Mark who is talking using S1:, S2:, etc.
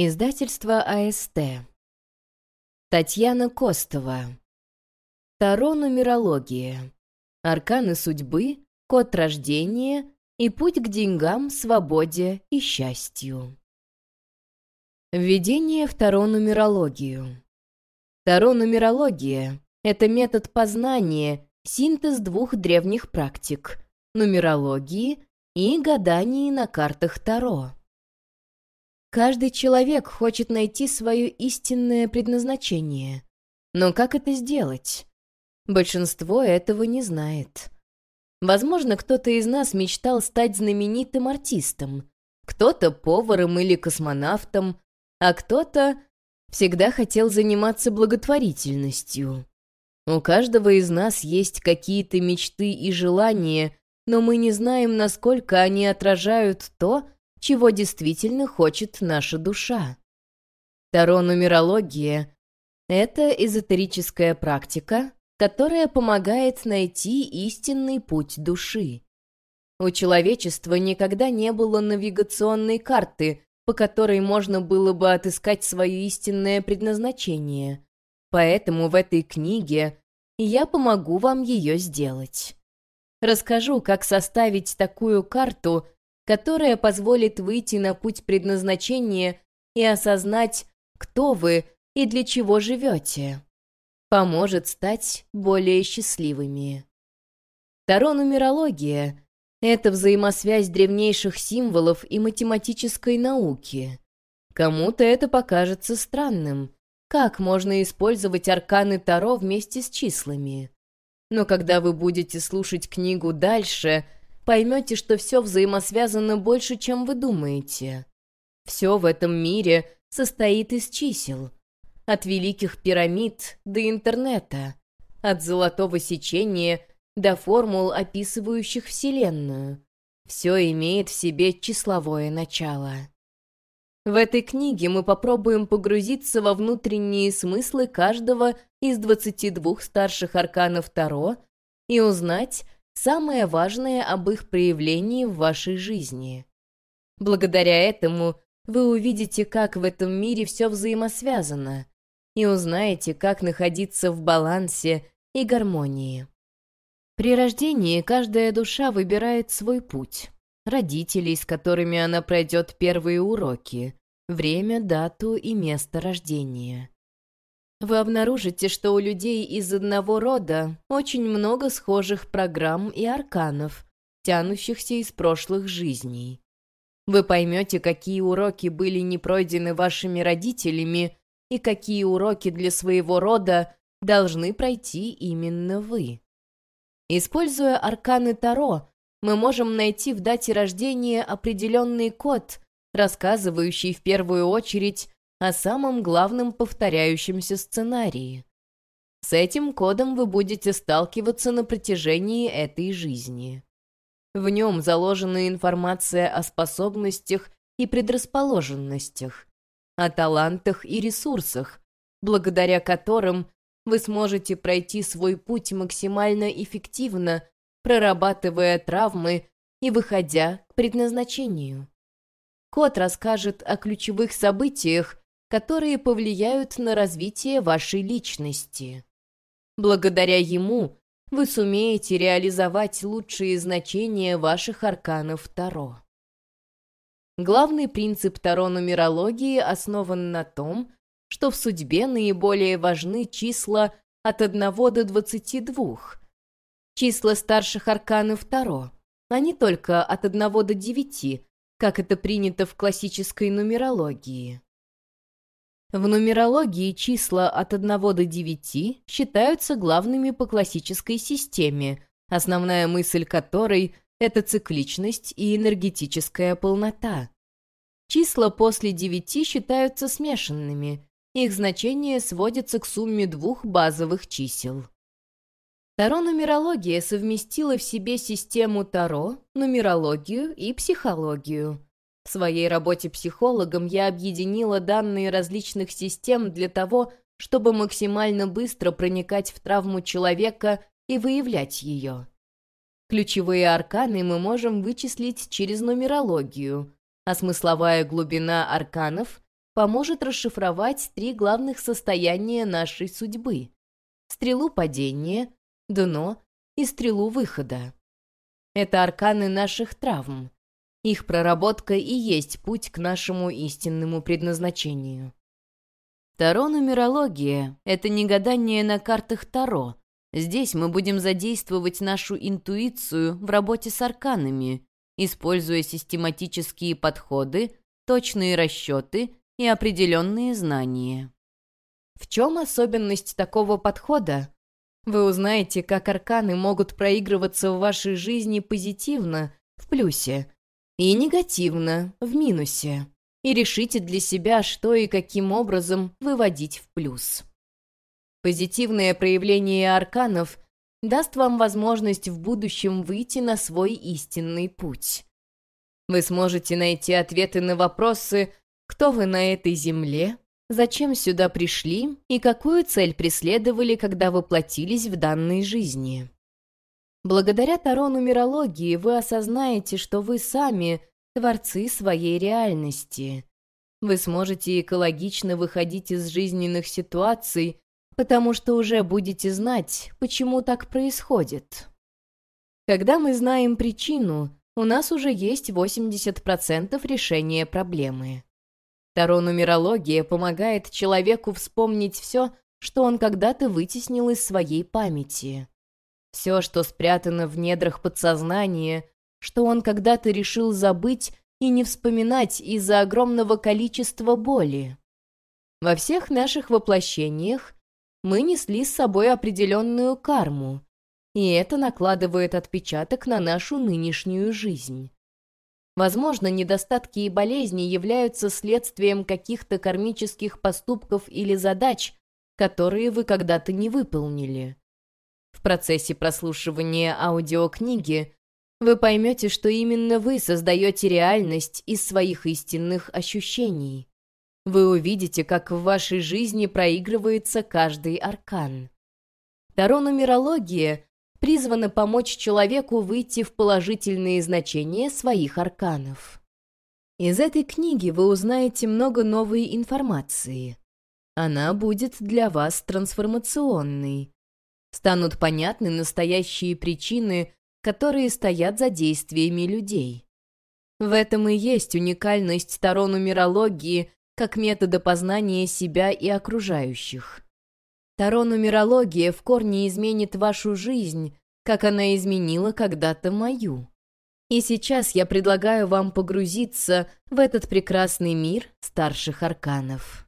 S1: Издательство АСТ. Татьяна Костова. Таро нумерология. Арканы судьбы, код рождения и путь к деньгам, свободе и счастью. Введение в Таро нумерологию. Таро нумерология — это метод познания, синтез двух древних практик — нумерологии и гадании на картах Таро. Каждый человек хочет найти свое истинное предназначение. Но как это сделать? Большинство этого не знает. Возможно, кто-то из нас мечтал стать знаменитым артистом, кто-то поваром или космонавтом, а кто-то всегда хотел заниматься благотворительностью. У каждого из нас есть какие-то мечты и желания, но мы не знаем, насколько они отражают то, чего действительно хочет наша душа. Таро-нумерология — это эзотерическая практика, которая помогает найти истинный путь души. У человечества никогда не было навигационной карты, по которой можно было бы отыскать свое истинное предназначение. Поэтому в этой книге я помогу вам ее сделать. Расскажу, как составить такую карту — которая позволит выйти на путь предназначения и осознать, кто вы и для чего живете. Поможет стать более счастливыми. Таро-нумерология — это взаимосвязь древнейших символов и математической науки. Кому-то это покажется странным. Как можно использовать арканы Таро вместе с числами? Но когда вы будете слушать книгу дальше — поймете, что все взаимосвязано больше, чем вы думаете. Все в этом мире состоит из чисел. От великих пирамид до интернета. От золотого сечения до формул, описывающих Вселенную. Все имеет в себе числовое начало. В этой книге мы попробуем погрузиться во внутренние смыслы каждого из 22 старших арканов Таро и узнать, самое важное об их проявлении в вашей жизни. Благодаря этому вы увидите, как в этом мире все взаимосвязано, и узнаете, как находиться в балансе и гармонии. При рождении каждая душа выбирает свой путь, родителей, с которыми она пройдет первые уроки, время, дату и место рождения. Вы обнаружите, что у людей из одного рода очень много схожих программ и арканов, тянущихся из прошлых жизней. Вы поймете, какие уроки были не пройдены вашими родителями и какие уроки для своего рода должны пройти именно вы. Используя арканы Таро, мы можем найти в дате рождения определенный код, рассказывающий в первую очередь о самом главном повторяющемся сценарии. С этим кодом вы будете сталкиваться на протяжении этой жизни. В нем заложена информация о способностях и предрасположенностях, о талантах и ресурсах, благодаря которым вы сможете пройти свой путь максимально эффективно, прорабатывая травмы и выходя к предназначению. Код расскажет о ключевых событиях, которые повлияют на развитие вашей личности. Благодаря ему вы сумеете реализовать лучшие значения ваших арканов Таро. Главный принцип Таро-нумерологии основан на том, что в судьбе наиболее важны числа от 1 до 22. Числа старших арканов Таро, а не только от 1 до 9, как это принято в классической нумерологии. В нумерологии числа от 1 до 9 считаются главными по классической системе, основная мысль которой — это цикличность и энергетическая полнота. Числа после 9 считаются смешанными, их значение сводится к сумме двух базовых чисел. Таро-нумерология совместила в себе систему Таро, нумерологию и психологию — в своей работе психологом я объединила данные различных систем для того, чтобы максимально быстро проникать в травму человека и выявлять ее. Ключевые арканы мы можем вычислить через нумерологию, а смысловая глубина арканов поможет расшифровать три главных состояния нашей судьбы — стрелу падения, дно и стрелу выхода. Это арканы наших травм. Их проработка и есть путь к нашему истинному предназначению. Таро-нумерология — это не гадание на картах Таро. Здесь мы будем задействовать нашу интуицию в работе с арканами, используя систематические подходы, точные расчеты и определенные знания. В чем особенность такого подхода? Вы узнаете, как арканы могут проигрываться в вашей жизни позитивно, в плюсе, и негативно, в минусе, и решите для себя, что и каким образом выводить в плюс. Позитивное проявление арканов даст вам возможность в будущем выйти на свой истинный путь. Вы сможете найти ответы на вопросы, кто вы на этой земле, Зачем сюда пришли и какую цель преследовали, когда воплотились в данной жизни? Благодаря Таро нумерологии вы осознаете, что вы сами творцы своей реальности. Вы сможете экологично выходить из жизненных ситуаций, потому что уже будете знать, почему так происходит. Когда мы знаем причину, у нас уже есть 80% решения проблемы. Таро-нумерология помогает человеку вспомнить все, что он когда-то вытеснил из своей памяти. Все, что спрятано в недрах подсознания, что он когда-то решил забыть и не вспоминать из-за огромного количества боли. Во всех наших воплощениях мы несли с собой определенную карму, и это накладывает отпечаток на нашу нынешнюю жизнь. Возможно, недостатки и болезни являются следствием каких-то кармических поступков или задач, которые вы когда-то не выполнили. В процессе прослушивания аудиокниги вы поймете, что именно вы создаете реальность из своих истинных ощущений. Вы увидите, как в вашей жизни проигрывается каждый аркан. Таро-нумерология призвана помочь человеку выйти в положительные значения своих арканов. Из этой книги вы узнаете много новой информации. Она будет для вас трансформационной. Станут понятны настоящие причины, которые стоят за действиями людей. В этом и есть уникальность таро-нумерологии как метода познания себя и окружающих. Таро-нумерология в корне изменит вашу жизнь, как она изменила когда-то мою. И сейчас я предлагаю вам погрузиться в этот прекрасный мир старших арканов.